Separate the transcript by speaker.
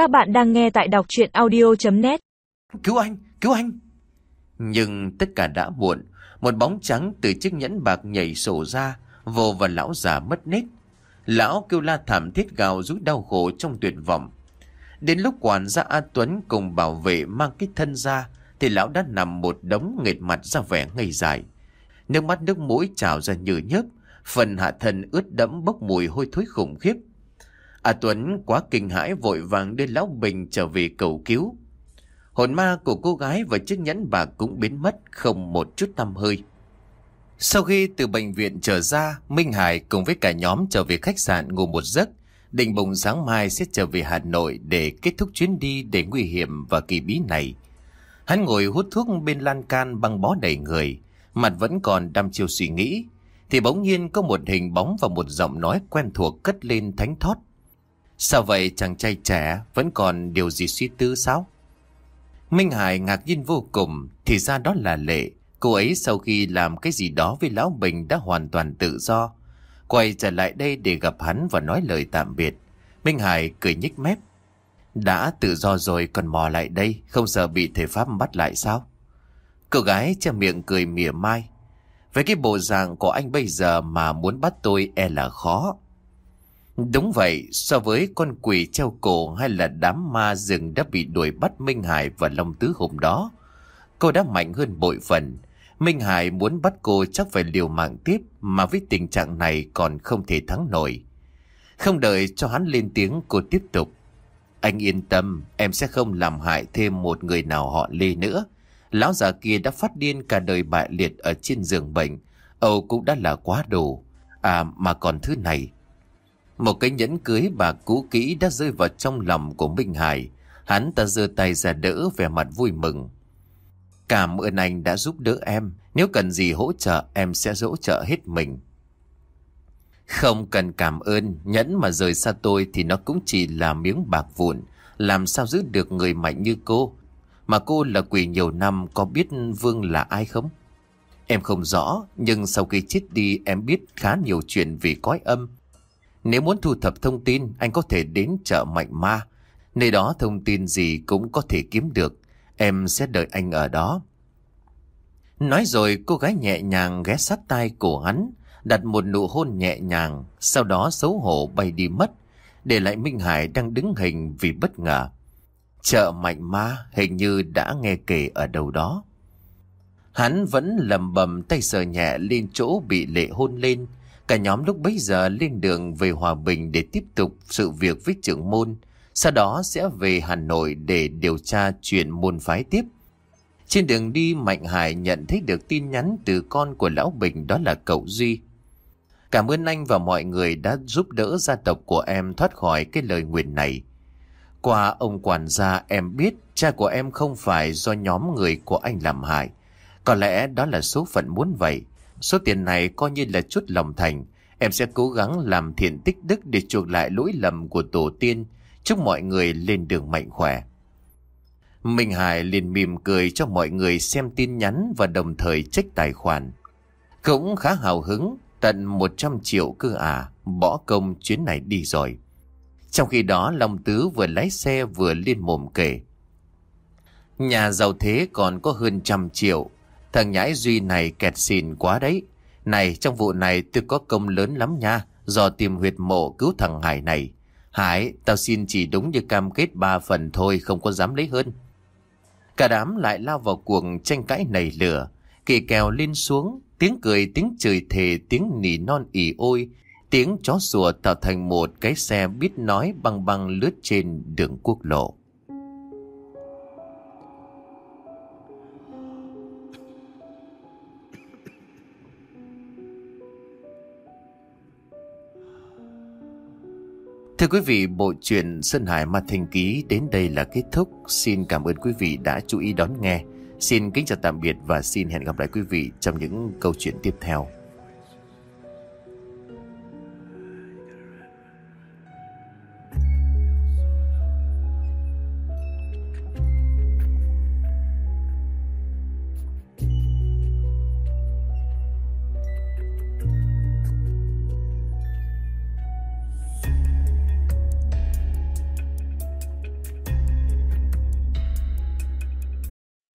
Speaker 1: Các bạn đang nghe tại đọc chuyện audio.net
Speaker 2: Cứu anh, cứu anh. Nhưng tất cả đã muộn. Một bóng trắng từ chiếc nhẫn bạc nhảy sổ ra, vô vào lão già mất nết. Lão kêu la thảm thiết gào rút đau khổ trong tuyệt vọng. Đến lúc quản gia A Tuấn cùng bảo vệ mang cái thân ra, thì lão đã nằm một đống nghệt mặt ra vẻ ngây dài. Nước mắt nước mũi trào ra như nhớp, phần hạ thân ướt đẫm bốc mùi hôi thối khủng khiếp. A Tuấn quá kinh hãi vội vàng đưa lão Bình trở về cầu cứu. Hồn ma của cô gái và chiếc nhẫn bạc cũng biến mất không một chút tăm hơi. Sau khi từ bệnh viện trở ra, Minh Hải cùng với cả nhóm trở về khách sạn ngủ một giấc. Định bụng sáng mai sẽ trở về Hà Nội để kết thúc chuyến đi để nguy hiểm và kỳ bí này. Hắn ngồi hút thuốc bên lan can băng bó đầy người, mặt vẫn còn đăm chiêu suy nghĩ. Thì bỗng nhiên có một hình bóng và một giọng nói quen thuộc cất lên thánh thót. Sao vậy chàng trai trẻ vẫn còn điều gì suy tư sao? Minh Hải ngạc nhiên vô cùng, thì ra đó là Lệ. Cô ấy sau khi làm cái gì đó với Lão Bình đã hoàn toàn tự do. Quay trở lại đây để gặp hắn và nói lời tạm biệt. Minh Hải cười nhích mép. Đã tự do rồi còn mò lại đây, không sợ bị thể pháp bắt lại sao? Cô gái che miệng cười mỉa mai. Với cái bộ dạng của anh bây giờ mà muốn bắt tôi e là khó. Đúng vậy, so với con quỷ treo cổ hay là đám ma rừng đã bị đuổi bắt Minh Hải và Long Tứ hôm đó, cô đã mạnh hơn bội phần. Minh Hải muốn bắt cô chắc phải liều mạng tiếp mà với tình trạng này còn không thể thắng nổi. Không đợi cho hắn lên tiếng cô tiếp tục. Anh yên tâm, em sẽ không làm hại thêm một người nào họ Lê nữa. Lão già kia đã phát điên cả đời bại liệt ở trên giường bệnh. Âu cũng đã là quá đủ. À mà còn thứ này, một cái nhẫn cưới bà cũ kỹ đã rơi vào trong lòng của Minh Hải. Hắn ta giơ tay ra đỡ vẻ mặt vui mừng. Cảm ơn anh đã giúp đỡ em. Nếu cần gì hỗ trợ em sẽ hỗ trợ hết mình. Không cần cảm ơn, nhẫn mà rời xa tôi thì nó cũng chỉ là miếng bạc vụn. Làm sao giữ được người mạnh như cô? Mà cô là quỷ nhiều năm có biết Vương là ai không? Em không rõ, nhưng sau khi chết đi em biết khá nhiều chuyện về cõi âm. Nếu muốn thu thập thông tin, anh có thể đến chợ Mạnh Ma. Nơi đó thông tin gì cũng có thể kiếm được. Em sẽ đợi anh ở đó. Nói rồi cô gái nhẹ nhàng ghé sát tai cổ hắn, đặt một nụ hôn nhẹ nhàng, sau đó xấu hổ bay đi mất, để lại Minh Hải đang đứng hình vì bất ngờ. Chợ Mạnh Ma hình như đã nghe kể ở đâu đó. Hắn vẫn lầm bầm tay sờ nhẹ lên chỗ bị lệ hôn lên, Cả nhóm lúc bấy giờ lên đường về Hòa Bình để tiếp tục sự việc với trưởng môn. Sau đó sẽ về Hà Nội để điều tra chuyện môn phái tiếp. Trên đường đi, Mạnh Hải nhận thấy được tin nhắn từ con của Lão Bình, đó là cậu Duy. Cảm ơn anh và mọi người đã giúp đỡ gia tộc của em thoát khỏi cái lời nguyền này. Qua ông quản gia, em biết cha của em không phải do nhóm người của anh làm hại. Có lẽ đó là số phận muốn vậy. Số tiền này coi như là chút lòng thành. Em sẽ cố gắng làm thiện tích đức để chuộc lại lỗi lầm của tổ tiên. Chúc mọi người lên đường mạnh khỏe. Minh Hải liền mỉm cười cho mọi người xem tin nhắn và đồng thời trích tài khoản. Cũng khá hào hứng, tận 100 triệu cơ à, bỏ công chuyến này đi rồi. Trong khi đó Long Tứ vừa lái xe vừa liên mồm kể. Nhà giàu thế còn có hơn trăm triệu, Thằng nhãi Duy này kẹt xìn quá đấy. Này, trong vụ này tôi có công lớn lắm nha, do tìm huyệt mộ cứu thằng Hải này. Hải, tao xin chỉ đúng như cam kết ba phần thôi, không có dám lấy hơn. Cả đám lại lao vào cuộc tranh cãi nảy lửa. Kỳ kèo lên xuống, tiếng cười, tiếng chửi thề, tiếng nỉ non ỉ ôi, tiếng chó sủa tạo thành một cái xe biết nói băng băng lướt trên đường quốc lộ. Thưa quý vị, bộ truyện Sơn Hải Ma Thanh Ký đến đây là kết thúc. Xin cảm ơn quý vị đã chú ý đón nghe. Xin kính chào tạm biệt và xin hẹn gặp lại quý vị trong những câu chuyện tiếp theo.